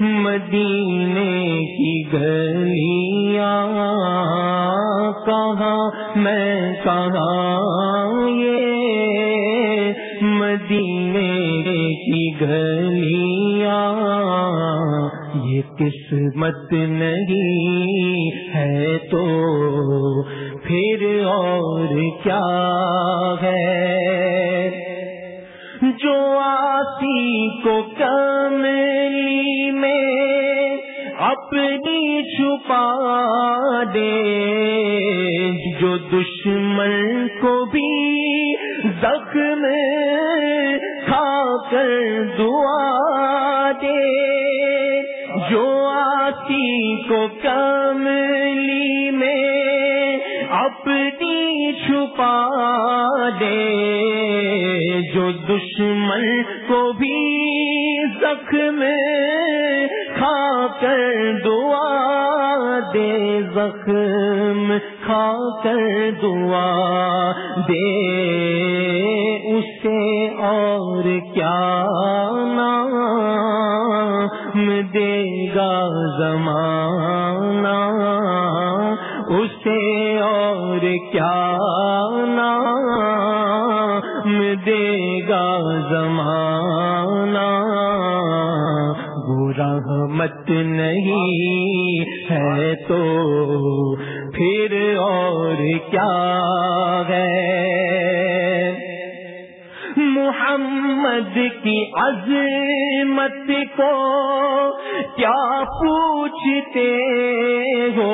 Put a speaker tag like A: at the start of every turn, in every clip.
A: مدینے کی گلیاں، کہاں، میں کہاں یہ مدینے کی گلیاں؟ یہ قسمت نہیں ہے تو پھر اور کیا ہے؟ جو آسی کو کملی میں اپنی چھپا دے۔ جو دشمن کو بھی زخم کھا کر دعا دے۔ جو آسی کو کملی میں اپنی چھپا دے۔ جو دشمن کو بھی زخم کھا کر دعا دے زخم کھا کر دعا دے اسے اور کیا محمد کی عظمت کو کیا پوچھتے ہو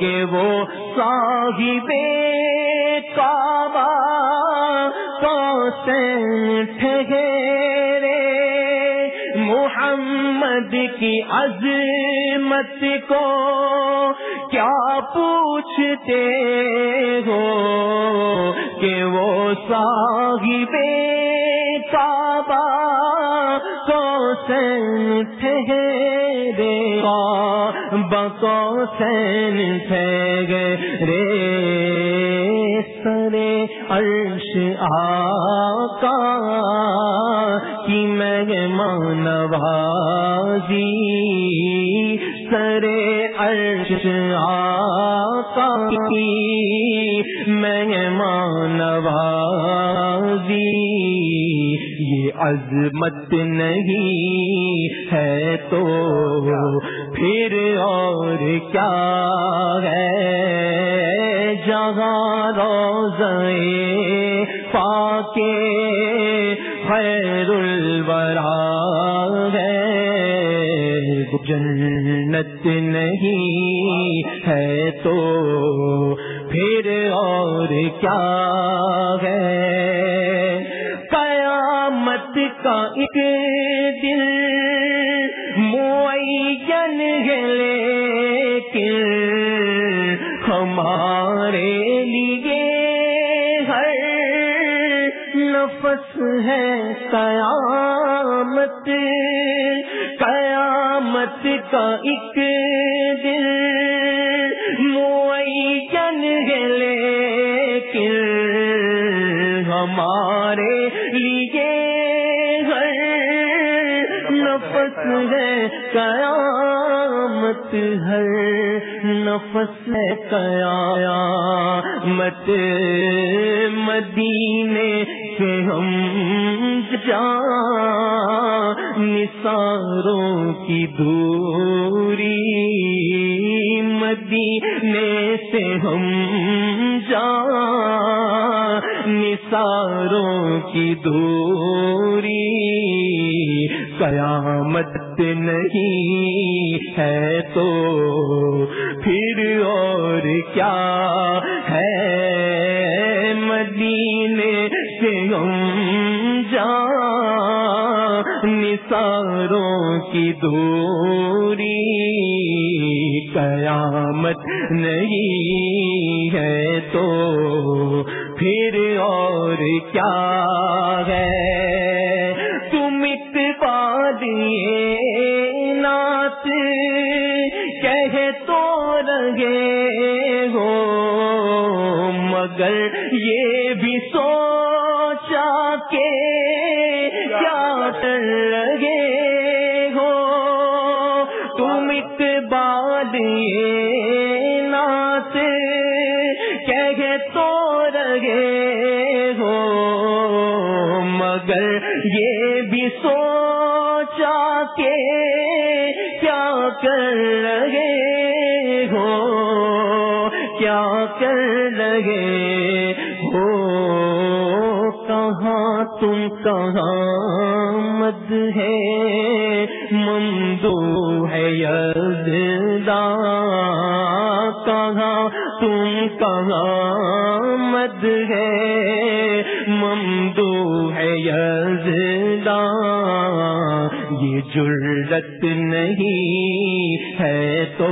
A: کہ وہ صاحب کعبہ پوسن ٹھہرے محمد کی عظمت کو کیا پوچھتے ہو کہ وہ صاحب کعبہ کو سین ٹھہرے بکو سین ٹھہرے سرے عرش آقا کی مہمان نوازی سرے عرش آقا کی مہمان نوازی یہ عظمت نہیں ہے تو پھر اور کیا ہے؟ جہاں روزے پاکے خیر الورا ہے، جنت نہیں ہے تو پھر اور کیا ہے؟ ایک دل معین ہے لیکن ہمارے لیے ہر نفس ہے قیامت قیامت کا ایک قیامت ہر نفس ہے قیامت مدینے سے ہم جان نثاروں کی دوری، مدینے سے ہم جان نثاروں کی دوری قیامت پھر اور کیا ہے؟ مد ہے۔ مندو ہے یزدا کہاں تم، کہاں مد ہے۔ ممدو ہے یزدا یہ جرت نہیں ہے تو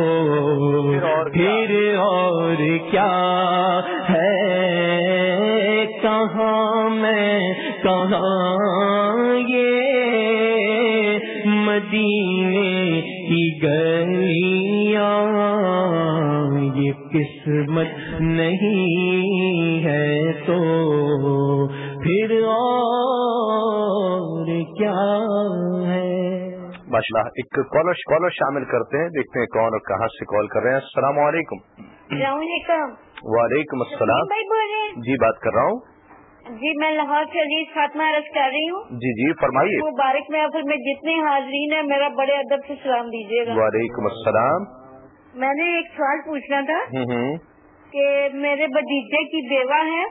A: پھر اور کیا ہے؟ کہاں میں، کہاں یہ مدینے کی گلیاں یہ قسمت نہیں ہے تو پھر اور کیا ہے؟
B: ماشاء اللہ ایک کالر کالر شامل کرتے ہیں دیکھتے ہیں کون اور کہاں سے کال کر رہے ہیں۔ السلام علیکم۔
C: السلام علیکم۔
B: وعلیکم السلام۔
C: ہیں
B: جی بات کر رہا ہوں۔
C: جی میں لاہور سے عزیز فاطمہ عرض کر رہی ہوں۔
B: جی جی فرمائیے۔
C: مبارک محفل میں جتنے حاضرین ہیں میرا بڑے ادب سے سلام دیجیے گا۔
B: وعلیکم السلام۔
C: میں نے ایک سوال پوچھنا تھا کہ میرے بھتیجے کی بیوہ ہے۔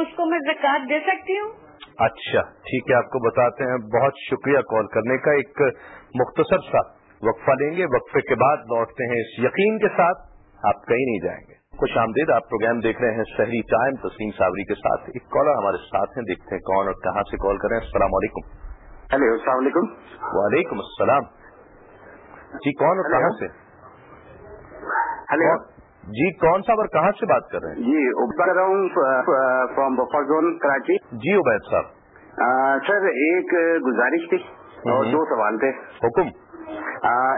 C: اس کو میں زکات دے سکتی ہوں؟
B: اچھا ٹھیک ہے آپ کو بتاتے ہیں۔ بہت شکریہ کال کرنے کا۔ ایک مختصر سا وقفہ لیں گے۔ وقفے کے بعد لوٹتے ہیں اس یقین کے ساتھ آپ کہیں نہیں جائیں گے۔ خوش آمدید آپ پروگرام دیکھ رہے ہیں شہری ٹائم تسلیم صابری کے ساتھ ایک کالر ہمارے ساتھ ہیں دیکھتے ہیں کون اور کہاں سے کال کر رہے ہیں۔ السلام علیکم۔
D: ہیلو السلام علیکم۔
B: وعلیکم السلام۔ جی کون اور کہاں سے؟
D: ہیلو
B: جی کون صاحب اور کہاں سے بات کر رہے ہیں؟
D: جی کر رہا ہوں فرام بفر زون کراچی۔
B: جی عبید صاحب۔
D: سر ایک گزارش تھی اور۔ دو سوال تھے۔
B: حکم۔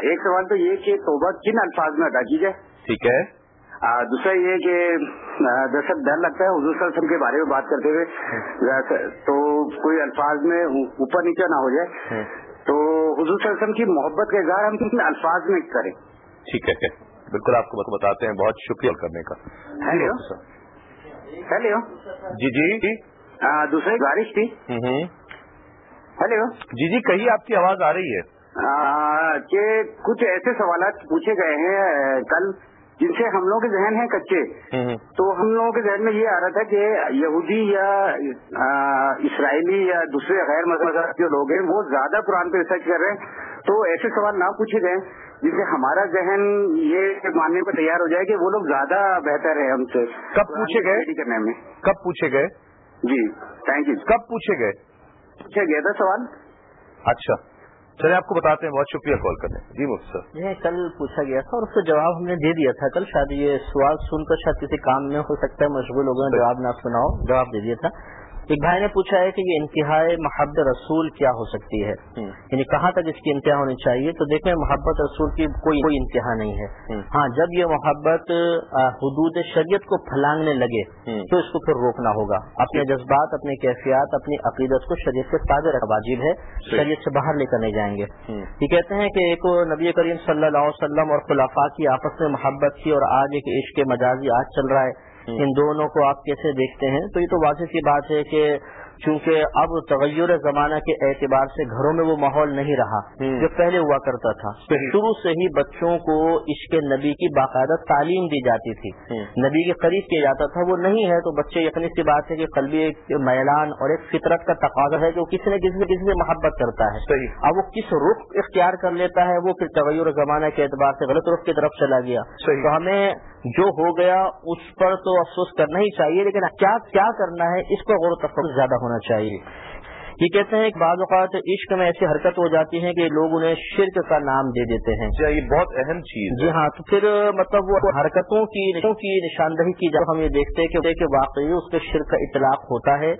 D: ایک سوال تو یہ کہ توبہ کن الفاظ میں ادا کی جائے؟
B: ٹھیک ہے۔
D: دوسرا یہ کہ دراصل ڈر لگتا ہے حضور صلی اللہ علیہ وسلم کے بارے میں بات کرتے ہوئے۔ تو کوئی الفاظ میں اوپر نیچے نہ ہو جائے۔ تو حضور صلی اللہ علیہ وسلم کی محبت کا اظہار ہم کتنے الفاظ میں کریں۔
B: ٹھیک ہے بالکل آپ کو بتاتے ہیں بہت شکریہ کرنے کا۔
D: ہیلو۔ ہیلو۔
B: جی جی۔
D: دوسری گزارش تھی۔ ہیلو۔
B: جی جی کہیے آپ کی آواز آ رہی ہے۔
D: کہ کچھ ایسے سوالات پوچھے گئے ہیں کل جن سے ہم لوگوں کے ذہن ہیں کچے۔ تو ہم لوگوں کے ذہن میں یہ آ رہا تھا کہ یہودی یا اسرائیلی یا دوسرے غیر مذہب جو لوگ ہیں وہ زیادہ قرآن پہ ریسرچ کر رہے ہیں۔ تو ایسے سوال نہ پوچھے گئے جن سے ہمارا ذہن یہ ماننے پہ تیار ہو جائے کہ وہ لوگ زیادہ بہتر ہے ہم سے
B: کب پوچھے گئے؟
D: کرنے میں۔
B: کب پوچھے گئے؟
D: جی تھینک یو
B: کب پوچھے گئے؟
D: پوچھا گیا تھا سوال۔
B: اچھا۔ چلے آپ کو بتاتے ہیں بہت شکریہ کال کرنے جی مختصر
E: یہ کل پوچھا گیا تھا اور اس کا جواب ہم نے دے دیا تھا۔ کل شاید یہ سوال سن کر شاید کسی کام میں ہو سکتا ہے مشغول ہو گئے جواب نہ سناؤ۔ جواب دے دیا تھا۔ ایک بھائی نے پوچھا ہے کہ یہ انتہائی محبت رسول کیا ہو سکتی ہے۔ یعنی کہاں تک اس کی انتہا ہونی چاہیے؟ تو دیکھیں محبت رسول کی کوئی کوئی انتہا نہیں ہے۔ ہاں جب یہ محبت حدود شریعت کو پھلانگنے لگے۔ تو اس کو پھر روکنا ہوگا۔ اپنے جذبات اپنی کیفیات اپنی عقیدت کو شریعت سے تابع رکھنا واجب ہے۔ شریعت سے باہر لے کر نہیں جائیں گے۔ یہ کہتے ہیں کہ ایک نبی کریم صلی اللہ علیہ وسلم اور خلافا کی آپس میں محبت تھی اور آج ایک عشق مجازی آج چل رہا ہے۔ ان دونوں کو آپ کیسے دیکھتے ہیں؟ تو یہ تو واضح سی بات ہے کہ چونکہ اب تغیر زمانہ کے اعتبار سے گھروں میں وہ ماحول نہیں رہا۔ جو پہلے ہوا کرتا تھا۔ شروع سے ہی بچوں کو عشق نبی کی باقاعدہ تعلیم دی جاتی تھی۔ نبی کے قریب کیا جاتا تھا وہ نہیں ہے تو بچے یقینی سی بات ہے کہ قلبی ایک میلان اور ایک فطرت کا تقاضا ہے کہ وہ کسی نہ کسی سے کسی سے محبت کرتا ہے اب وہ کس رخ اختیار کر لیتا ہے وہ پھر تغیر زمانہ کے اعتبار سے غلط رخ کی طرف چلا گیا۔ تو ہمیں جو ہو گیا اس پر تو افسوس کرنا ہی چاہیے لیکن کیا کیا کرنا ہے اس پر غور و تفر زیادہ ہونا چاہیے۔ یہ کہتے ہیں کہ بعض اوقات عشق میں ایسی حرکت ہو جاتی ہے کہ لوگ انہیں شرک کا نام دے دیتے ہیں۔
B: اچھا یہ بہت اہم چیز
E: جی ہاں تو پھر مطلب وہ حرکتوں کی نشاندہی کی جب ہم یہ دیکھتے ہیں کہ- واقعی اس پہ شرک کا اطلاق ہوتا ہے۔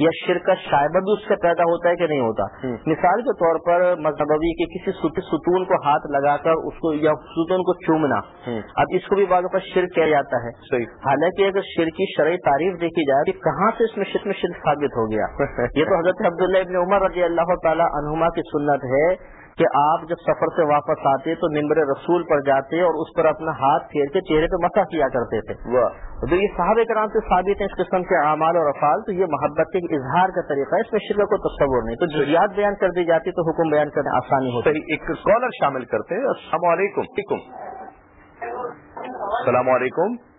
E: یا شرک کا شائبہ بھی اس سے پیدا ہوتا ہے کہ نہیں ہوتا۔ مثال کے طور پر مذہبی کے کسی ست- ستون کو ہاتھ لگا کر اس کو یا ستون کو چومنا۔ اب اس کو بھی بعض اوقات شرک کیا جاتا ہے۔ حالانکہ اگر شرک کی شرعی تعریف دیکھی جائے کہ کہاں سے اس میں شرک میں شرک ثابت ہو گیا؟ یہ تو حضرت عبداللہ ابن عمر رضی اللہ تعالی عنہما کی سنت ہے کہ آپ جب سفر سے واپس آتے تو ممبر رسول پر جاتے اور اس پر اپنا ہاتھ پھیر کے چہرے پہ مسا کیا کرتے تھے۔ جو یہ صاحب کرام سے ثابت ہیں اس قسم کے اعمال اور افعال تو یہ محبت کے اظہار کا طریقہ ہے۔ اس میں شرک کو تصور نہیں۔ تو یاد بیان کر دی جاتی تو حکم بیان کرنے آسانی ہوتی۔
B: ایک کالر شامل کرتے ہیں۔ السلام علیکم۔ السلام علیکم۔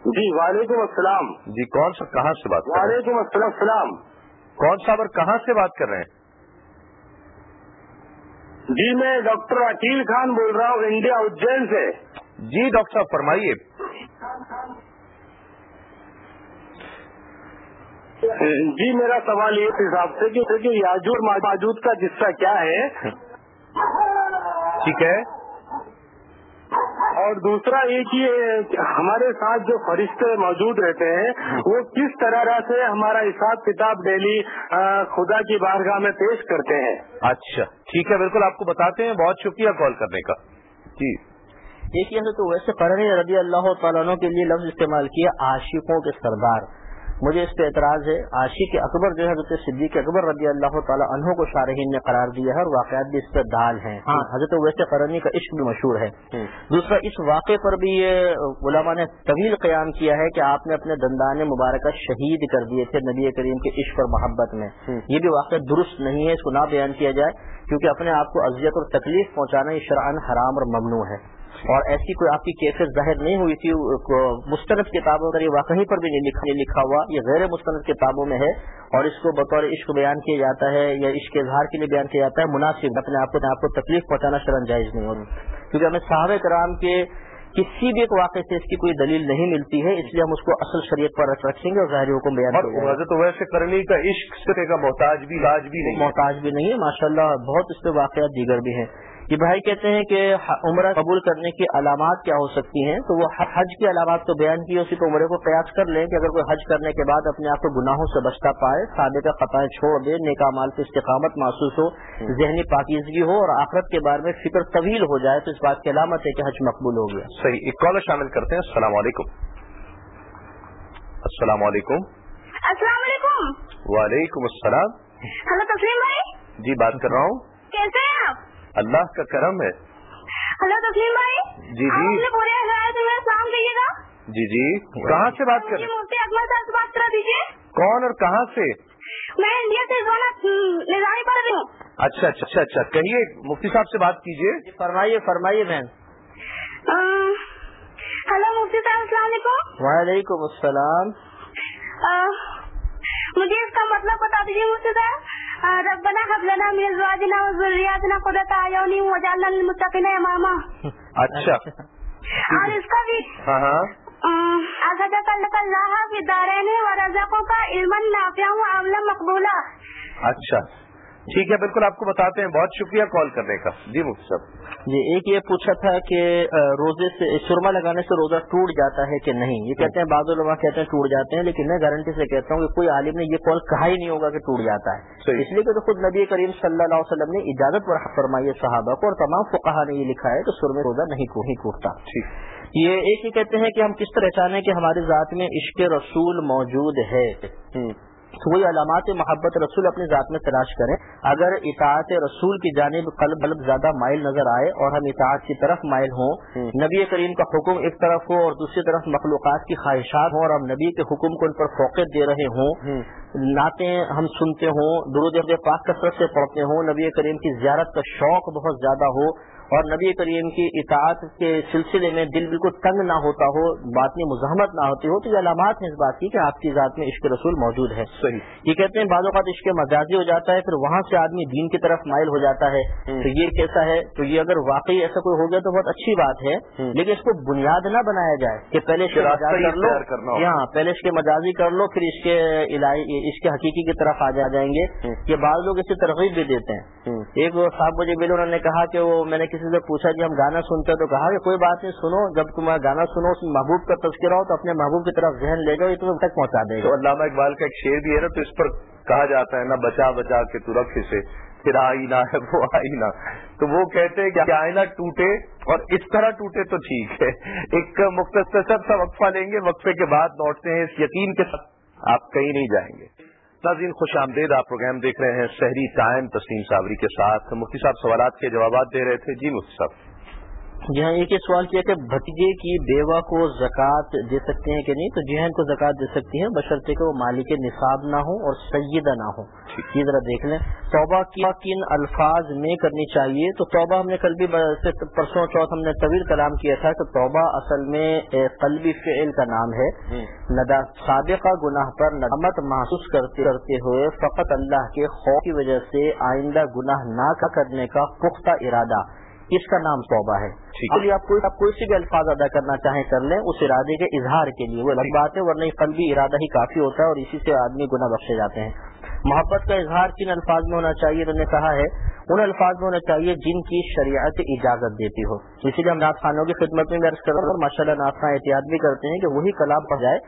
D: جی وعلیکم السلام۔
B: جی کون سا کہاں سے بات کر رہے ہیں؟
D: وعلیکم السلام
B: کون صاحب اور کہاں سے بات کر رہے ہیں؟
D: جی میں ڈاکٹر عقیل خان بول رہا ہوں انڈیا اجین سے۔
B: جی ڈاکٹر صاحب فرمائیے۔
D: جی میرا سوال یہ اس حساب سے کہ یاجور ماجود کا قصہ کیا ہے؟
B: ٹھیک ہے۔
D: اور دوسرا ایک یہ ہمارے ساتھ جو فرشتے موجود رہتے ہیں وہ کس طرح سے ہمارا حساب کتاب ڈیلی خدا کی بارگاہ میں پیش کرتے ہیں۔
B: اچھا ٹھیک ہے بالکل آپ کو بتاتے ہیں۔ بہت شکریہ کال کرنے کا۔ جی۔
E: ایک یہ تو ویسے قرن رضی اللہ تعالیٰ کے لیے لفظ استعمال کیا عاشقوں کے سردار۔ مجھے اس پہ اعتراض ہے عاشق اکبر جو ہے حضرت صدیق اکبر رضی اللہ تعالیٰ عنہ کو شارحین نے قرار دیا ہے اور واقعات بھی اس پہ دال ہیں۔ ہاں۔ حضرت ویسے قرنی کا عشق بھی مشہور ہے۔ دوسرا اس واقعے پر بھی یہ علماء نے طویل قیام کیا ہے کہ آپ نے اپنے دندان مبارکہ شہید کر دیے تھے نبی کریم کے عشق اور محبت میں۔ یہ بھی واقعہ درست نہیں ہے اس کو نہ بیان کیا جائے۔ کیونکہ اپنے آپ کو اذیت اور تکلیف پہنچانا یہ شرعن حرام اور ممنوع ہے۔ اور ایسی کوئی آپ کی کیفیت ظاہر نہیں ہوئی تھی، مستند کتابوں کا یہ واقعی پر بھی نہیں لکھا ہوا، یہ غیر مستند کتابوں میں ہے۔ اور اس کو بطور عشق بیان کیا جاتا ہے یا عشق اظہار کے لیے بیان کیا جاتا ہے، مناسب، اپنے آپ کو آپ کو تکلیف پہنچانا شرن جائز نہیں ہوگی کیونکہ ہمیں صحابہ کرام کے کسی بھی ایک واقعے سے اس کی کوئی دلیل نہیں ملتی ہے اس لیے ہم اس کو اصل شریعت پر رکھیں گے اور ظاہری حکم بیان
B: حضرت ویسے کرنی کا عشق کا محتاج بھی بھی نہیں
E: محتاج بھی نہیں ہے ماشاء اللہ بہت اس پہ واقعات دیگر بھی ہیں۔ یہ بھائی کہتے ہیں کہ عمرہ قبول کرنے کی علامات کیا ہو سکتی ہیں؟ تو وہ حج کی علامات تو بیان کی اسی تو عمرے کو قیاس کر لیں کہ اگر کوئی حج کرنے کے بعد اپنے آپ کو گناہوں سے بچتا پائے سابقہ خطائیں چھوڑ دے نیکا مال کی استقامت محسوس ہو ذہنی پاکیزگی ہو اور آخرت کے بارے میں فکر طویل ہو جائے تو اس بات کی علامت ہے کہ حج مقبول ہو گیا۔
B: صحیح ایک کالر شامل کرتے ہیں۔ السلام علیکم۔ السلام علیکم۔
F: السلام علیکم۔
B: وعلیکم السلام۔
F: ہلو تسلیم بھائی۔
B: جی بات کر رہا ہوں۔
F: کیسے ہیں آپ؟
B: اللہ کا کرم ہے۔
F: ہلو تسلیم بھائی
B: جی جی۔
F: پورے سلام کہیے گا۔
B: جی جی۔ کہاں سے بات کر
F: مفتی اکمل صاحب سے بات کرا دیجیے
B: کون اور کہاں سے؟
F: میں انڈیا سے نظامی پڑھ رہی ہوں۔
B: اچھا اچھا اچھا اچھا۔ کہیے مفتی صاحب سے بات کیجیے
E: فرمائیے فرمائیے بہن۔
F: ہلو مفتی صاحب السلام علیکم۔
E: وعلیکم السلام۔
F: مجھے اس کا مطلب بتا دیجیے مفتی صاحب۔ ربنا حب لنا من ازواجنا وذرياتنا قرة اعين واجعلنا للمتقين اماما.
B: اچھا.
F: اور اس کا بھی
B: ہاں. ہاں
F: اصدق اللہ فی دارین ورزقوں کا علم نافع عملا مقبولا.
B: اچھا. ٹھیک ہے بالکل آپ کو بتاتے ہیں۔ بہت شکریہ کال کرنے کا۔ جی مفتی صاحب۔
E: جی ایک یہ پوچھا تھا کہ روزے سے سرما لگانے سے روزہ ٹوٹ جاتا ہے کہ نہیں؟ یہ کہتے ہیں بعض لوگ کہتے ہیں ٹوٹ جاتے ہیں لیکن میں گارنٹی سے کہتا ہوں کہ کوئی عالم نے یہ کال کہا ہی نہیں ہوگا کہ ٹوٹ جاتا ہے۔ اس لیے کہ تو خود نبی کریم صلی اللہ علیہ وسلم نے اجازت پر فرمائی صحابہ کو اور تمام فقہ نے یہ لکھا ہے کہ سرما روزہ نہیں ٹوٹتا۔ یہ ایک یہ کہتے ہیں کہ ہم کس طرح چاہیں کہ ہماری ذات میں عشق رسول موجود ہے۔ وہی علامات محبت رسول اپنی ذات میں تلاش کریں۔ اگر اطاعت رسول کی جانب قلب قلب زیادہ مائل نظر آئے اور ہم اطاعت کی طرف مائل ہوں نبی کریم کا حکم ایک طرف ہو اور دوسری طرف مخلوقات کی خواہشات ہوں اور ہم نبی کے حکم کو ان پر فوقت دے رہے ہوں۔ نعتیں ہم سنتے ہوں درود پاک کثرت سے پڑھتے ہوں نبی کریم کی زیارت کا شوق بہت زیادہ ہو۔ اور نبی کریم کی اطاعت کے سلسلے میں دل بالکل تنگ نہ ہوتا ہو بات میں مزاحمت نہ ہوتی ہو تو یہ علامات ہیں اس بات کی کہ آپ کی ذات میں عشق رسول موجود ہے۔ صحیح۔ یہ کہتے ہیں بعض اوقات عشق مزاجی ہو جاتا ہے پھر وہاں سے آدمی دین کی طرف مائل ہو جاتا ہے۔ تو یہ کیسا ہے؟ تو یہ اگر واقعی ایسا کوئی ہو گیا تو بہت اچھی بات ہے لیکن اس کو بنیاد نہ بنایا جائے کہ پہلے اس کے لو۔ ہاں پہلے اس کے مجازی کر لو پھر اس کے اس کے حقیقی کی طرف آ جائیں گے۔ یہ بعض لوگ اسے ترغیب بھی دیتے ہیں۔ ایک صاحب مجھے بل انہوں نے کہا کہ وہ میں نے کسی سے پوچھا کہ ہم گانا سنتے تو کہا کہ کوئی بات نہیں، سنو۔ جب تم گانا سنو، اس محبوب کا تذکرہ ہو تو اپنے محبوب کی طرف ذہن لے جاؤ یہ تمہیں تک پہنچا دے گا
B: علامہ اقبال کا ایک شعر بھی ہے نا، تو اس پر کہا جاتا ہے نا بچا بچا کے تو رکھ اسے، پھر آئینہ ہے، وہ آئینہ۔ تو وہ کہتے ہیں کہ آئینہ ٹوٹے اور اس طرح ٹوٹے تو ٹھیک ہے۔ ایک مختصر سا وقفہ لیں گے، وقفے کے بعد لوٹتے ہیں، اس یقین کے ساتھ آپ کہیں نہیں جائیں گے۔ ناظرین، خوش آمدید، آپ پروگرام دیکھ رہے ہیں شہری ٹائم، تسلیم صابری کے ساتھ۔ مفتی صاحب سوالات کے جوابات دے رہے تھے۔ جی مفتی صاحب۔
E: جی ہاں ایک سوال کیا کہ بھتیجے کی بیوہ کو زکوٰۃ دے سکتے ہیں کہ نہیں؟ تو جی ہاں ان کو زکوٰۃ دے سکتی ہیں بشرطے کہ وہ مالک نصاب نہ ہو اور سیدہ نہ ہو یہ ذرا دیکھ لیں۔ توبہ کیا کن الفاظ میں کرنی چاہیے۔ تو توبہ ہم نے کل بھی پرسوں چوتھ ہم نے طویل کلام کیا تھا کہ توبہ اصل میں قلبی فعل کا نام ہے۔ ندا سابقہ گناہ پر ندامت محسوس کرتے کرتے ہوئے فقط اللہ کے خوف کی وجہ سے آئندہ گناہ نہ کرنے کا پختہ ارادہ۔ اس کا نام توبہ ہے۔ آپ کوئی آپ کوئی سی بھی الفاظ ادا کرنا چاہیں کر لیں اس ارادے کے اظہار کے لیے وہ الگ بات ہے ورنہ قلبی ارادہ ہی کافی ہوتا ہے اور اسی سے آدمی گناہ بخشے جاتے ہیں۔ محبت کا اظہار کن الفاظ میں ہونا چاہیے؟ انہوں نے کہا ہے ان الفاظ میں ہونا چاہیے جن کی شریعت اجازت دیتی ہو۔ اسی لیے ہم ناط خانوں کی خدمت میں کر رہا ہوں اور ماشاء اللہ ناط خان احتیاط بھی کرتے ہیں کہ وہی کلام پڑھ جائے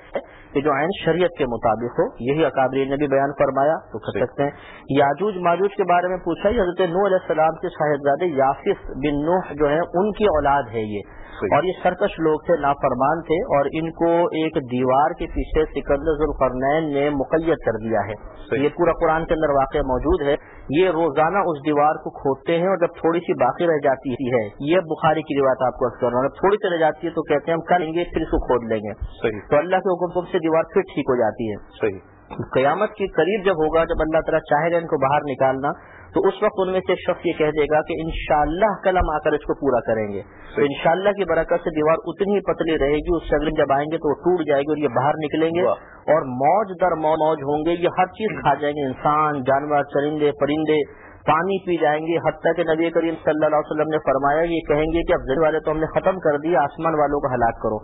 E: کہ جو عین شریعت کے مطابق ہو۔ یہی اکابرین نے بھی بیان فرمایا تو کر سکتے ہیں۔ یاجوج ماجوج کے بارے میں پوچھا حضرت نو علیہ السلام کے صاحبزادے یافس بن نوح جو ہیں ان کی اولاد ہے یہ۔ اور یہ سرکش لوگ تھے نافرمان تھے اور ان کو ایک دیوار کے پیچھے سکندر ذوالفرنین نے مقید کر دیا ہے۔ یہ پورا قرآن کے اندر واقع موجود ہے۔ یہ روزانہ اس دیوار کو کھودتے ہیں اور جب تھوڑی سی باقی رہ جاتی ہے یہ بخاری کی روایت آپ کو کر رہا ہوں۔ تھوڑی سی رہ جاتی ہے تو کہتے ہیں ہم کریں گے پھر اس کو کھود لیں گے۔ تو اللہ کے حکم سے دیوار پھر ٹھیک ہو جاتی ہے۔ قیامت کے قریب جب ہوگا جب اللہ تعالیٰ چاہے گا ان کو باہر نکالنا تو اس وقت ان میں سے شخص یہ کہہ دے گا کہ انشاءاللہ شاء کل ہم آ کر اس کو پورا کریں گے۔ تو انشاءاللہ کی برکت سے دیوار اتنی پتلی رہے گی اس شگل جب آئیں گے تو وہ ٹوٹ جائے گی اور یہ باہر نکلیں گے۔ اور موج در موج ہوں گے یہ ہر چیز کھا جائیں گے۔ انسان جانور چرندے پرندے پانی پی جائیں گے حتیٰ کہ نبی کریم صلی اللہ علیہ وسلم نے فرمایا یہ کہیں گے کہ اب والے تو ہم نے ختم کر دیا آسمان والوں کو ہلاک کرو۔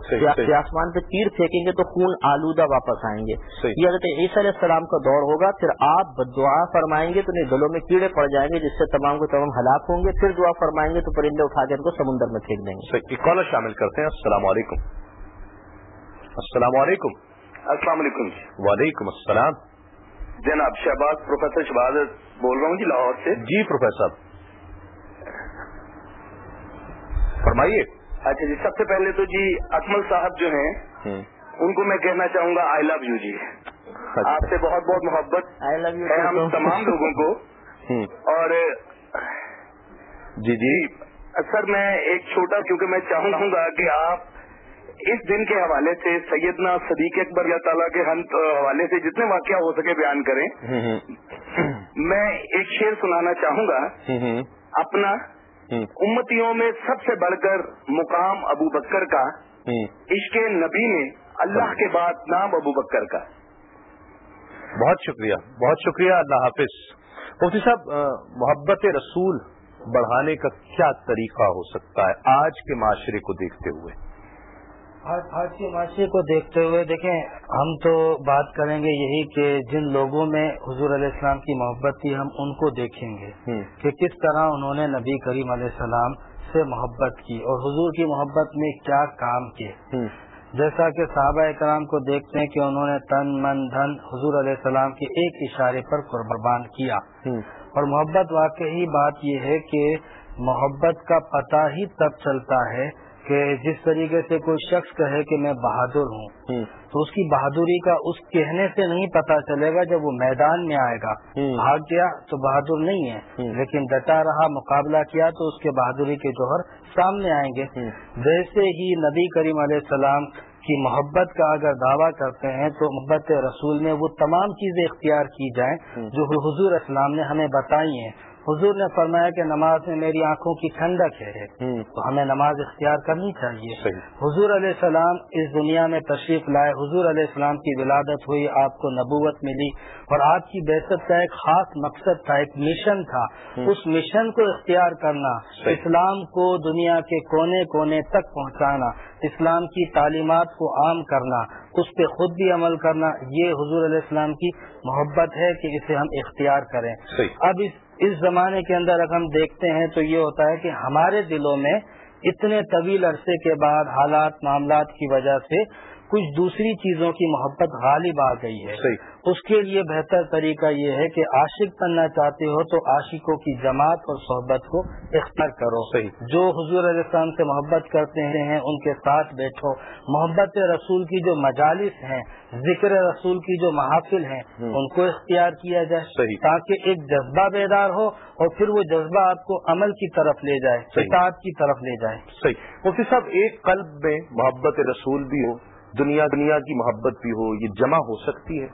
E: آسمان پہ تیر پھینکیں گے تو خون آلودہ واپس آئیں گے۔ یہ حضرت عیسی علیہ السلام کا دور ہوگا پھر آپ دعا فرمائیں گے تو نہیں گلوں میں کیڑے پڑ جائیں گے جس سے تمام کو تمام ہلاک ہوں گے پھر دعا فرمائیں گے تو پرندے اٹھا کے ان کو سمندر میں پھینک دیں
B: گے۔ کالر شامل کرتے ہیں۔ السلام علیکم۔ السلام علیکم۔
G: السلام علیکم۔
B: وعلیکم السلام۔
G: جناب شہباز پروفیسر شہباز بول رہا ہوں جی لاہور سے۔
B: جی پروفیسر فرمائیے۔
G: اچھا جی سب سے پہلے تو جی اکمل صاحب جو ہیں ان کو میں کہنا چاہوں گا آئی لو یو جی۔ اچھا۔ آپ سے بہت بہت محبت۔ ہے ہم تمام لوگوں کو۔ اور
B: جی جی۔
G: سر میں ایک چھوٹا کیونکہ میں چاہوں گا کہ آپ اس دن کے حوالے سے سیدنا صدیق اکبر اللہ تعالیٰ کے حوالے سے جتنے واقعہ ہو سکے بیان کریں۔ میں ایک شعر سنانا چاہوں گا۔ اپنا امتیوں میں سب سے بڑھ کر مقام ابو بکر کا۔ عشق نبی میں اللہ کے بعد نام ابو بکر کا۔
B: بہت شکریہ بہت شکریہ اللہ حافظ۔ مفتی صاحب محبت رسول بڑھانے کا کیا طریقہ ہو سکتا ہے آج کے معاشرے کو دیکھتے ہوئے؟
H: آج کے معاشرے کو دیکھتے ہوئے دیکھیں ہم تو بات کریں گے یہی کہ جن لوگوں میں حضور علیہ السلام کی محبت تھی ہم ان کو دیکھیں گے کہ کس طرح انہوں نے نبی کریم علیہ السلام سے محبت کی اور حضور کی محبت میں کیا کام کیے۔ جیسا کہ صحابہ کرام کو دیکھتے ہیں کہ انہوں نے تن من دھن حضور علیہ السلام کے ایک اشارے پر قربان کیا۔ اور محبت واقعی بات یہ ہے کہ محبت کا پتہ ہی تب چلتا ہے کہ جس طریقے سے کوئی شخص کہے کہ میں بہادر ہوں تو اس کی بہادری کا اس کہنے سے نہیں پتا چلے گا جب وہ میدان میں آئے گا۔ بھاگ گیا تو بہادر نہیں ہے لیکن ڈٹا رہا مقابلہ کیا تو اس کے بہادری کے جوہر سامنے آئیں گے۔ ویسے ہی نبی کریم علیہ السلام کی محبت کا اگر دعویٰ کرتے ہیں تو محبت رسول میں وہ تمام چیزیں اختیار کی جائیں جو حضور اسلام نے ہمیں بتائی ہیں۔ حضور نے فرمایا کہ نماز میں میری آنکھوں کی ٹھنڈک ہے۔ تو ہمیں نماز اختیار کرنی چاہیے۔ حضور علیہ السلام اس دنیا میں تشریف لائے۔ حضور علیہ السلام کی ولادت ہوئی آپ کو نبوت ملی۔ اور آپ کی بحثت کا ایک خاص مقصد تھا ایک مشن تھا۔ اس مشن کو اختیار کرنا اسلام کو دنیا کے کونے کونے تک پہنچانا اسلام کی تعلیمات کو عام کرنا اس پہ خود بھی عمل کرنا یہ حضور علیہ السلام کی محبت ہے کہ اسے ہم اختیار کریں۔ اب اس اس زمانے کے اندر اگر ہم دیکھتے ہیں تو یہ ہوتا ہے کہ ہمارے دلوں میں اتنے طویل عرصے کے بعد حالات، معاملات کی وجہ سے کچھ دوسری چیزوں کی محبت غالب آ گئی ہے۔ اس کے لیے بہتر طریقہ یہ ہے کہ عاشق بننا چاہتے ہو تو عاشقوں کی جماعت اور صحبت کو اختیار کرو۔
B: صحیح۔
H: جو حضور علیہ السلام سے محبت کرتے ہیں ان کے ساتھ بیٹھو۔ محبت رسول کی جو مجالس ہیں ذکر رسول کی جو محافل ہیں ان کو اختیار کیا جائے
B: صحیح۔
H: تاکہ ایک جذبہ بیدار ہو اور پھر وہ جذبہ آپ کو عمل کی طرف لے جائے اطاعت کی طرف لے جائے۔
B: صحیح۔ مفتی صاحب ایک قلب میں محبت رسول بھی ہو دنیا دنیا کی محبت بھی ہو، یہ جمع ہو سکتی ہے۔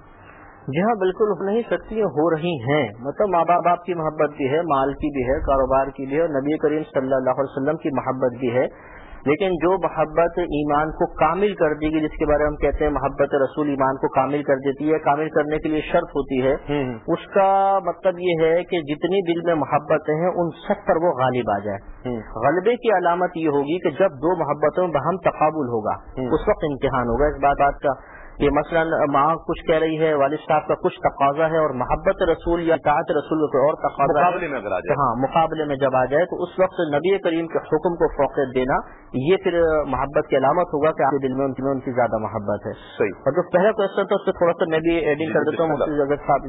E: جی ہاں بالکل نہیں سکتی ہو رہی ہیں۔ مطلب ماں باپ باپ کی محبت بھی ہے، مال کی بھی ہے، کاروبار کی بھی ہے، اور نبی کریم صلی اللہ علیہ وسلم کی محبت بھی ہے۔ لیکن جو محبت ایمان کو کامل کر دے گی جس کے بارے میں ہم کہتے ہیں محبت رسول ایمان کو کامل کر دیتی ہے کامل کرنے کے لیے شرط ہوتی ہے اس کا مطلب یہ ہے کہ جتنی دل میں محبت ہیں ان سب پر وہ غالب آ جائے۔ غلبے کی علامت یہ ہوگی کہ جب دو محبتوں میں ہم تقابل ہوگا اس وقت امتحان ہوگا۔ اس بات بات کا یہ مثلا ماں کچھ کہہ رہی ہے والد صاحب کا کچھ تقاضا ہے اور محبت رسول یا اطاعت رسول کوئی اور تقاضا
B: مقابلے میں اگر آ جائے۔
E: ہاں مقابلے میں جب آ جائے تو اس وقت نبی کریم کے حکم کو فوقیت دینا یہ پھر محبت کی علامت ہوگا کہ آپ کے دل میں ان کی, میں ان کی زیادہ محبت ہے۔
B: صحیح۔
E: اور جو پہلا کوشچن تھا اس سے تھوڑا سا میں بھی ایڈنگ کر دیتا ہوں۔ صاحب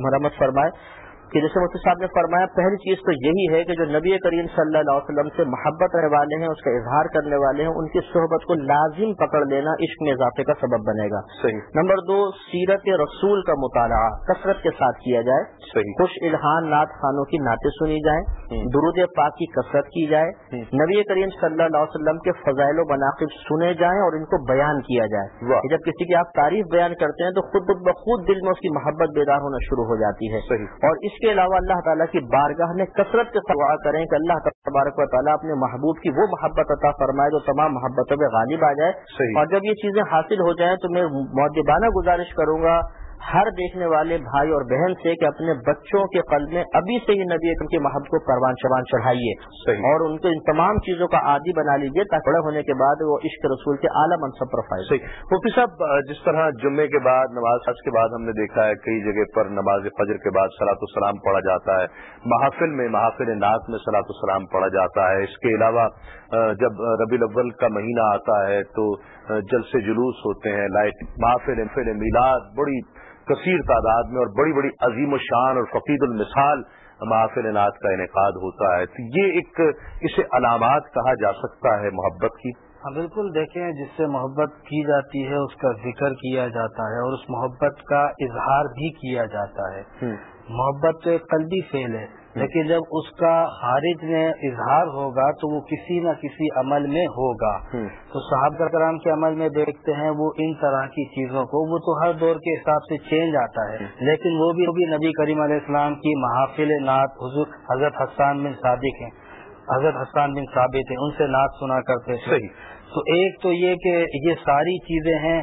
E: مرمت فرمائے۔ کہ جیسے مفتی صاحب نے فرمایا پہلی چیز تو یہی ہے کہ جو نبی کریم صلی اللہ علیہ وسلم سے محبت رہنے والے ہیں اس کا اظہار کرنے والے ہیں ان کی صحبت کو لازم پکڑ لینا عشق میں اضافے کا سبب بنے گا۔
B: صحیح۔
E: نمبر دو سیرت رسول کا مطالعہ کثرت کے ساتھ کیا جائے۔
B: صحیح۔
E: خوش الحان نعت خانوں کی نعتیں سنی جائیں۔ درود پاک کی کثرت کی جائے۔ نبی کریم صلی اللہ علیہ وسلم کے فضائل و مناقب سنے جائیں اور ان کو بیان کیا جائے۔ جب کسی کی آپ تعریف بیان کرتے ہیں تو خود بخود دل میں اس کی محبت بیدار ہونا شروع ہو جاتی ہے۔
B: صحیح۔
E: اور اس کے علاوہ اللہ تعالیٰ کی بارگاہ میں کثرت کے سوا کریں کہ اللہ تبارک و تعالیٰ اپنے محبوب کی وہ محبت عطا فرمائے جو تمام محبتوں میں غالب آ جائے اور جب یہ چیزیں حاصل ہو جائیں تو میں معدبانہ گزارش کروں گا ہر دیکھنے والے بھائی اور بہن سے کہ اپنے بچوں کے قلب میں ابھی سے ہی نبی کی محبت کو پروان شروان چڑھائیے اور ان کو ان تمام چیزوں کا عادی بنا لیجیے تاکہ بڑے ہونے کے بعد وہ عشق رسول کے اعلیٰ منصب پر فائدہ
B: مفتی صاحب جس طرح جمعے کے بعد نماز حج کے بعد ہم نے دیکھا ہے کئی جگہ پر نماز فجر کے بعد سلاۃ السلام پڑھا جاتا ہے۔ محافل میں محافل نعت میں سلاۃ السلام پڑھا جاتا ہے۔ اس کے علاوہ جب ربی الاول کا مہینہ آتا ہے تو جلسے جلوس ہوتے ہیں لائٹ محافل میلاد بڑی کثیر تعداد میں اور بڑی بڑی عظیم و شان اور فقید المثال محافل نعت کا انعقاد ہوتا ہے۔ تو یہ ایک اسے علامات کہا جا سکتا ہے محبت کی۔
H: ہاں بالکل دیکھیں جس سے محبت کی جاتی ہے اس کا ذکر کیا جاتا ہے اور اس محبت کا اظہار بھی کیا جاتا ہے۔ محبت تو ایک قلبی فیل ہے۔ لیکن جب اس کا خارج میں اظہار ہوگا تو وہ کسی نہ کسی عمل میں ہوگا۔ تو صاحب کرام کے عمل میں دیکھتے ہیں وہ ان طرح کی چیزوں کو وہ تو ہر دور کے حساب سے چینج آتا ہے۔ لیکن وہ بھی بھی نبی کریم علیہ السلام کی محافل نعت۔ حضور حضرت حسان بن صادق ہیں۔ حضرت حسان بن ثابت ہیں۔ ان سے نعت سنا کرتے تھے۔ تو ایک تو یہ کہ یہ ساری چیزیں ہیں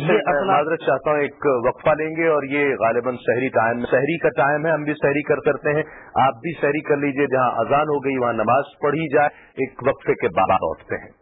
B: معذرت چاہتا ہوں ایک وقفہ لیں گے اور یہ غالباً شہری ٹائم شہری کا ٹائم ہے ہم بھی شہری کر کرتے ہیں۔ آپ بھی شہری کر لیجیے جہاں اذان ہو گئی وہاں نماز پڑھی جائے ایک وقفے کے بعد لوٹتے ہیں۔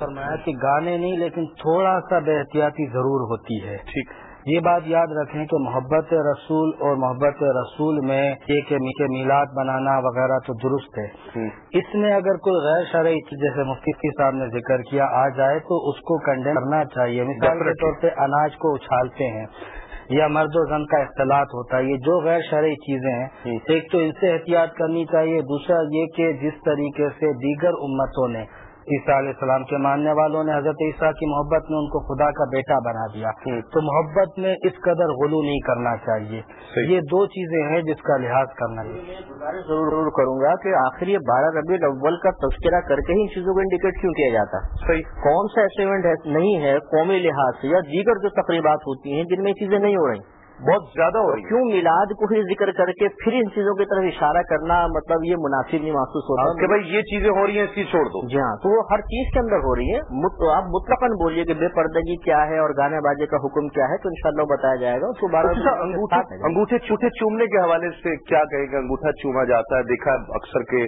H: فرمایا کہ گانے نہیں لیکن تھوڑا سا بے احتیاطی ضرور ہوتی ہے۔
B: ٹھیک۔
H: یہ بات یاد رکھیں کہ محبت رسول اور محبت رسول میں ایک میلاد بنانا وغیرہ تو درست ہے۔ اس میں اگر کوئی غیر شرعی جیسے مفتی صاحب نے ذکر کیا آ جائے تو اس کو کنڈیم کرنا چاہیے۔ مثال کے طور پہ اناج کو اچھالتے ہیں یا مرد و زن کا اختلاط ہوتا ہے یہ جو غیر شرعی چیزیں ہیں ایک تو ان سے احتیاط کرنی چاہیے دوسرا یہ کہ جس طریقے سے دیگر امتوں نے عیسیٰ علیہ السلام کے ماننے والوں نے حضرت عیسیٰ کی محبت میں ان کو خدا کا بیٹا بنا دیا۔ تو محبت میں اس قدر غلو نہیں کرنا چاہیے۔ یہ دو چیزیں ہیں جس کا لحاظ کرنا
E: چاہیے ضرور کروں گا کہ آخر یہ بارہ ربیع اول کا تذکرہ کر کے ہی ان چیزوں کو انڈیکیٹ کیوں کیا جاتا؟ صحیح۔ کون سا ایسا ایونٹ نہیں ہے قومی لحاظ سے یا دیگر جو تقریبات ہوتی ہیں جن میں چیزیں نہیں ہو رہی۔
B: بہت زیادہ ہو رہی
E: کیوں میلاد کو ہی ذکر کر کے پھر ان چیزوں کی طرف اشارہ کرنا مطلب یہ مناسب نہیں محسوس ہوتا۔
B: کہ بھائی یہ چیزیں ہو رہی ہیں اس کی چھوڑ دو۔
E: جی ہاں تو وہ ہر چیز کے اندر ہو رہی ہے آپ مطلق بولیے کہ بے پردگی کیا ہے اور گانے بازے کا حکم کیا ہے تو انشاءاللہ بتایا جائے گا۔ اس کو بارہ
B: اچھا، انگوٹھے چھوٹے چومنے کے حوالے سے کیا کہے گا؟ انگوٹھا چوما جاتا ہے۔ دیکھا اکثر کے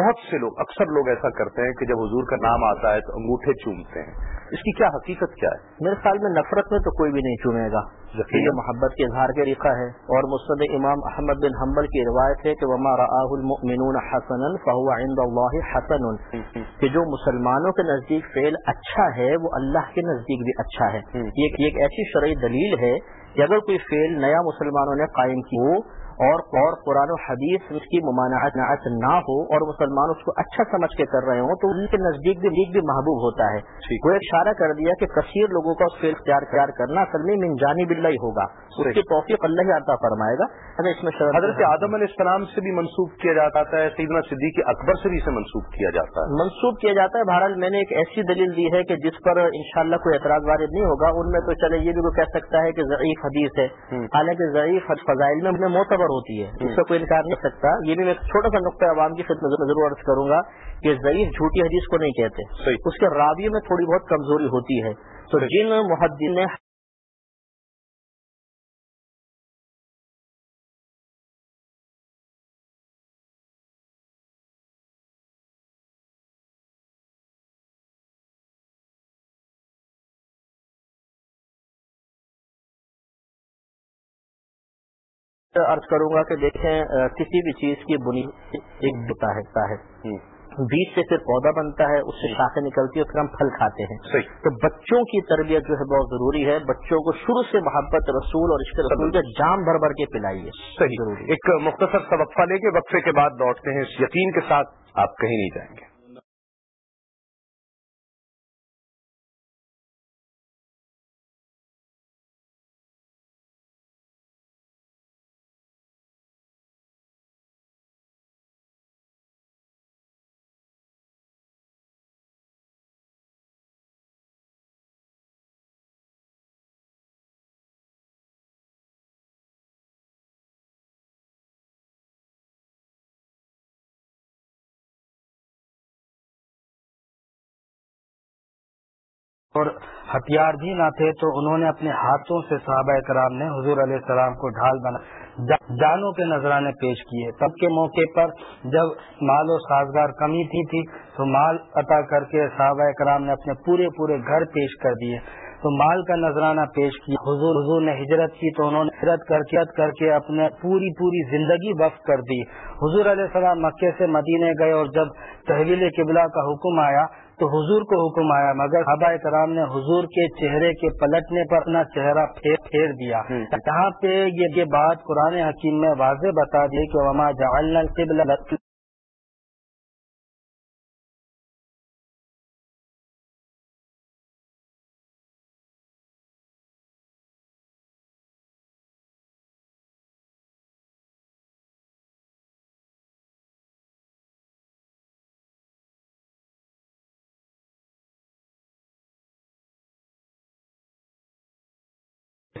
B: بہت سے لوگ اکثر لوگ ایسا کرتے ہیں کہ جب حضور کا نام آتا ہے تو انگوٹھے چومتے ہیں۔ اس کی کیا حقیقت کیا ہے؟
E: میرے خیال میں نفرت میں تو کوئی بھی نہیں چومے گا۔ یہ محبت کے اظہار کے طریقہ ہے۔ اور مستد امام احمد بن حنبل کی روایت ہے کہ وما راہ المؤمنون حسن فهو عند اللہ حسن۔ کہ جو مسلمانوں کے نزدیک فعل اچھا ہے وہ اللہ کے نزدیک بھی اچھا ہے۔ یہ ایک ایسی شرعی دلیل ہے کہ اگر کوئی فعل نیا مسلمانوں نے قائم کی ہو اور اور قرآن و حدیث اس کی ممانعت نہ ہو اور مسلمان اس کو اچھا سمجھ کے کر رہے ہوں تو ان کے نزدیک بھی بھی محبوب ہوتا ہے۔ وہ اشارہ کر دیا کہ کثیر لوگوں کا اس کو اختیار پیار کرنا اصل میں من جانی بلّہ ہی ہوگا۔ اس کی توفیق اللہ ہی عطا فرمائے گا۔
B: اس میں حضرت آدم علیہ السلام سے بھی منسوخ کیا جاتا ہے سیدنا صدیق اکبر سے بھی اسے منسوخ کیا جاتا ہے۔
E: منسوخ کیا جاتا ہے۔ بہرحال میں نے ایک ایسی دلیل دی ہے کہ جس پر انشاءاللہ کوئی اعتراض وارد نہیں ہوگا۔ ان میں تو چلے یہ بھی کوئی کہہ سکتا ہے کہ ضعیف حدیث ہے۔ حالانکہ ضعیف فضائل میں معتبر ہوتی ہے. کوئی انکار نہیں سکتا. یہ بھی میں چھوٹا سا نقطہ عوام کی خدمت ضرور عرض کروں گا کہ ضعیف جھوٹی حدیث کو نہیں کہتے. اس کے راویوں میں تھوڑی بہت کمزوری ہوتی ہے. تو جن محدین نے ارض کروں گا کہ دیکھیں کسی بھی چیز کی بنیاد ایک بتا ہے۔ بیج سے پھر پودا بنتا ہے اس سے شاخیں نکلتی ہے پھر ہم پھل کھاتے ہیں۔ تو بچوں کی تربیت جو ہے بہت ضروری ہے۔ بچوں کو شروع سے محبت رسول اور عشق رسول کے جام بھر بھر کے پلائیے۔
B: صحیح۔ ضروری۔ ایک مختصر سا وقفہ لے کے وقفے کے بعد لوٹتے ہیں۔ اس یقین کے ساتھ آپ کہیں نہیں جائیں گے۔
H: اور ہتھیار بھی نہ تھے تو انہوں نے اپنے ہاتھوں سے صحابہ کرام نے حضور علیہ السلام کو ڈھال بنا جانوں کے نذرانے پیش کیے۔ تب کے موقع پر جب مال و سازگار کمی تھی تھی، تو مال عطا کر کے صحابہ کرام نے اپنے پورے پورے گھر پیش کر دیے۔ تو مال کا نذرانہ پیش کیا۔ حضور حضور نے ہجرت کی تو انہوں نے ہجرت کر کے کر کے اپنے پوری پوری زندگی وقف کر دی۔ حضور علیہ السلام مکے سے مدینے گئے اور جب تحویل قبلہ کا حکم آیا تو حضور کو حکم آیا مگر حبا کرام نے حضور کے چہرے کے پلٹنے پر اپنا چہرہ پھیر پھیر دیا۔ جہاں پہ یہ بات قرآن حکیم میں واضح بتا دی کہ وما جعلنا القبلہ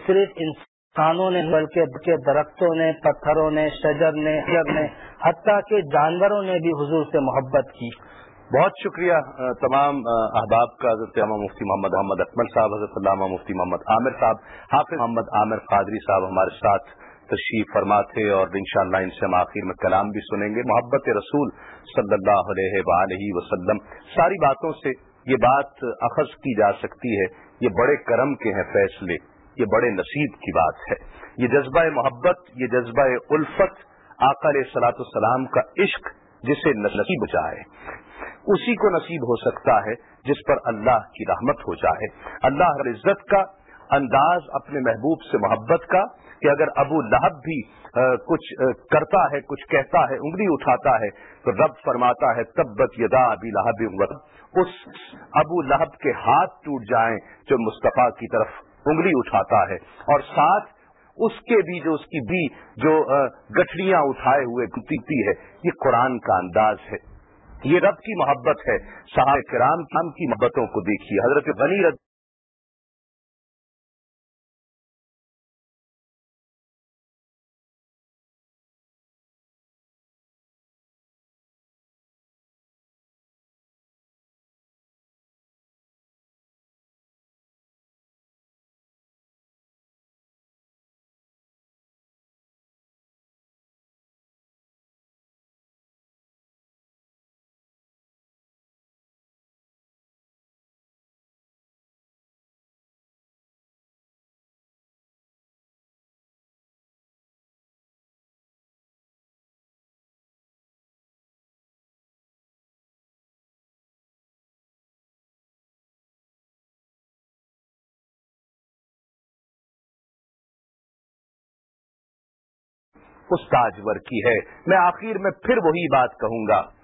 H: صرف انسانوں نے بلکہ درختوں نے، پتھروں نے، شجر نے نے، حتیٰ کہ جانوروں نے بھی حضور سے محبت کی۔
B: بہت شکریہ تمام احباب کا حضرت امام مفتی محمد احمد اکمل صاحب، حضرت علامہ مفتی محمد عامر صاحب، حافظ محمد عامر قادری صاحب ہمارے ساتھ تشریف فرما تھے اور انشاءاللہ ان سے ہم آخر میں کلام بھی سنیں گے۔ محبت رسول صلی اللہ علیہ وآلہ وسلم ساری باتوں سے یہ بات اخذ کی جا سکتی ہے، یہ بڑے کرم کے ہیں فیصلے۔ یہ بڑے نصیب کی بات ہے۔ یہ جذبہ محبت، یہ جذبہ الفت، آقا علیہ سلاۃ السلام کا عشق جسے نصیب جائے۔ اسی کو نصیب ہو سکتا ہے جس پر اللہ کی رحمت ہو جائے۔ اللہ عزت کا انداز اپنے محبوب سے محبت کا کہ اگر ابو لہب بھی کچھ کرتا ہے، کچھ کہتا ہے، انگلی اٹھاتا ہے، تو رب فرماتا ہے، تبت یدا ابی لہب اس ابو لہب کے ہاتھ ٹوٹ جائیں جو مصطفیٰ کی طرف انگلی اٹھاتا ہے اور ساتھ اس کے بھی جو اس کی بھی جو گٹھڑیاں اٹھائے ہوئے پیتی ہے، یہ قرآن کا انداز ہے۔ یہ رب کی محبت ہے۔ صحابہ کرام کی محبتوں کو دیکھیے۔ حضرت غنی رد اس تاجور کی ہے۔ میں آخر میں پھر وہی بات کہوں گا۔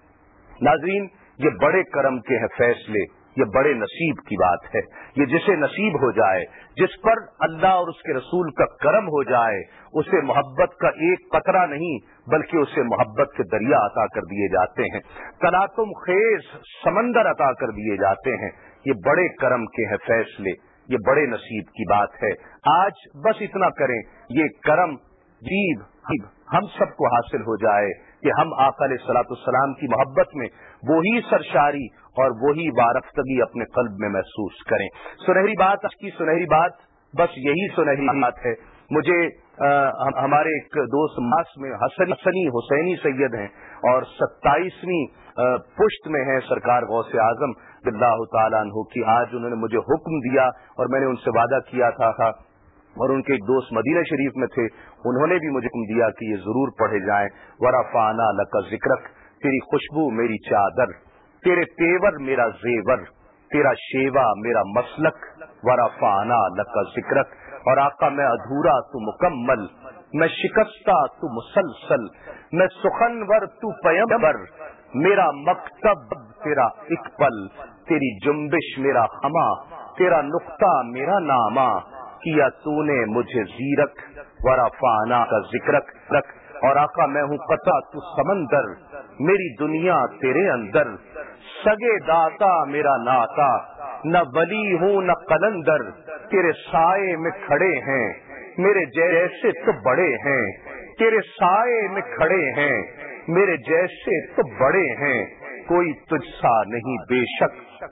B: ناظرین، یہ بڑے کرم کے ہیں فیصلے، یہ بڑے نصیب کی بات ہے۔ یہ جسے نصیب ہو جائے، جس پر اللہ اور اس کے رسول کا کرم ہو جائے، اسے محبت کا ایک قطرہ نہیں، بلکہ اسے محبت کے دریا عطا کر دیے جاتے ہیں۔ تناتم خیز، سمندر عطا کر دیے جاتے ہیں۔ یہ بڑے کرم کے ہیں فیصلے، یہ بڑے نصیب کی بات ہے۔ آج بس اتنا کریں، یہ کرم جیب ہم سب کو حاصل ہو جائے کہ ہم آقا سلاۃ السلام کی محبت میں وہی سرشاری اور وہی وارفتگی اپنے قلب میں محسوس کریں۔ سنہری بات کی سنہری بات، بس یہی سنہری بات ہے۔ مجھے ہمارے ایک دوست ماس میں حسنی حسینی سید ہیں اور ستائیسویں پشت میں ہیں سرکار غوث اعظم اللہ تعالیٰ عنہ کی۔ آج انہوں نے مجھے حکم دیا اور میں نے ان سے وعدہ کیا تھا اور ان کے ایک دوست مدینہ شریف میں تھے، انہوں نے بھی مجھے حکم دیا کہ یہ ضرور پڑھے جائیں۔ ورا فانا لکا ذکرک تیری خوشبو میری چادر، تیرے تیور میرا زیور، تیرا شیوا میرا مسلک۔ ورا فانا لکا ذکرک اور آقا میں ادھورا تو مکمل، میں شکستہ تو مسلسل، میں سخنور تو پیمبر۔ میرا مکتب تیرا اکپل تیری جنبش میرا ہما تیرا نقطہ میرا نامہ۔ کیا تو نے مجھے زیرک ورا فانا کا ذکر رکھ اور آقا میں ہوں پتا تو سمندر، میری دنیا تیرے اندر۔ سگے داتا میرا ناتا، نہ بلی ہوں نہ قلندر۔ تیرے سائے میں کھڑے ہیں، میرے جیسے تو بڑے ہیں۔ تیرے سائے میں کھڑے ہیں، میرے جیسے تو بڑے ہیں۔ کوئی تجھ سا نہیں بے شک۔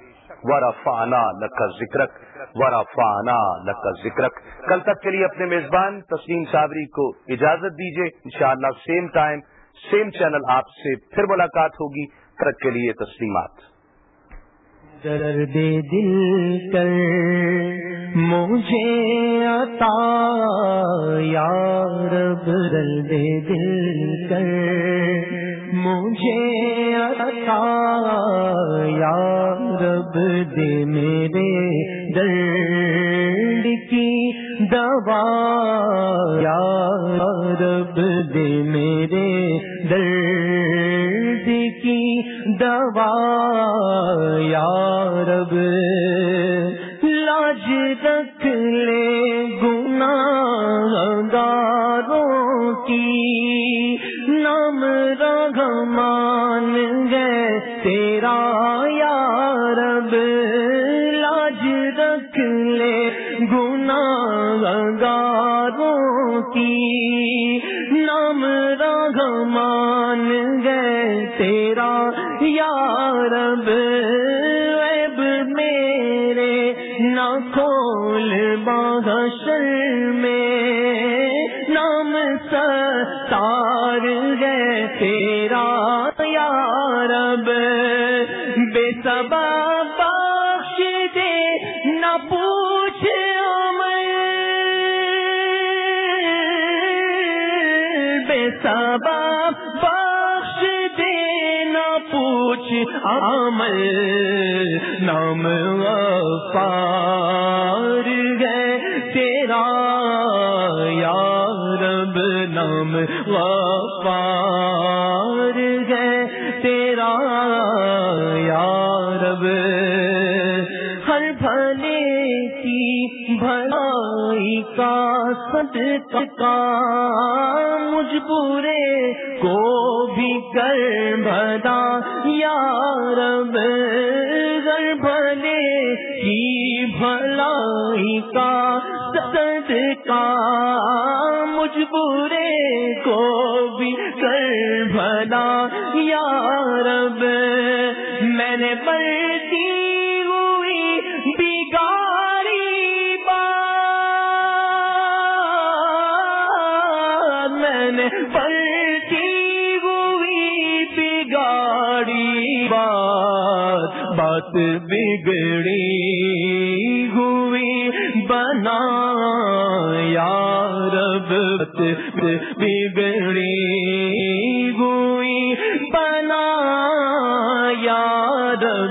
B: ورفانا لکا ذکرک ورفانا لکا ذکرک۔ کل تک کے لیے اپنے میزبان تسلیم صابری کو اجازت دیجیے انشاءاللہ سیم ٹائم سیم چینل آپ سے پھر ملاقات ہوگی۔ تک کے لیے تسلیمات۔
A: درد دل کر، مجھے عطا، یا رب درد دل کر۔ مجھے عطا، یا رب دے میرے درد کی دوا۔ یا رب دے میرے درد کی دوا۔ یا رب کی عمل، نام غفار ہے تیرا۔ یا رب، نام غفار ہے تیرا۔ یا رب، ہر بھلے کی بھلائی کا صدقہ مجھ برے کو بھی کر بھلا۔ یا رب گر بھلے کی بھلائی کا سد مجھ مجبورے کو بھی کر بھلا یا رب۔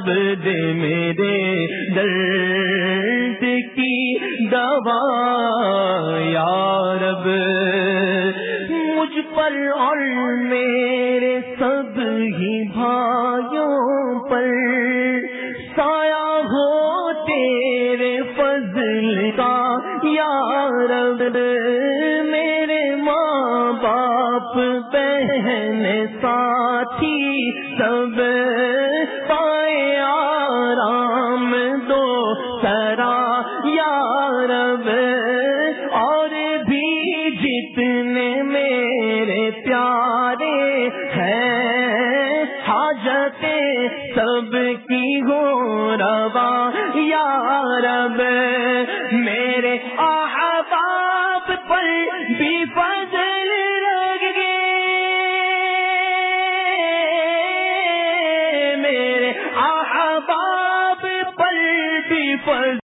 A: دے میرے در